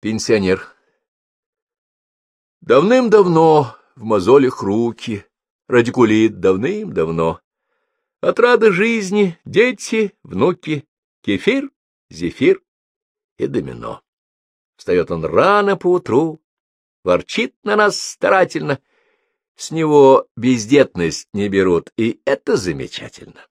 Пенсионер. Давным-давно в мозолях руки, радикулит давным-давно. Отрада жизни, дети, внуки, кефир, зефир и домино. Встает он рано поутру, ворчит на нас старательно. С него бездетность не берут, и это замечательно.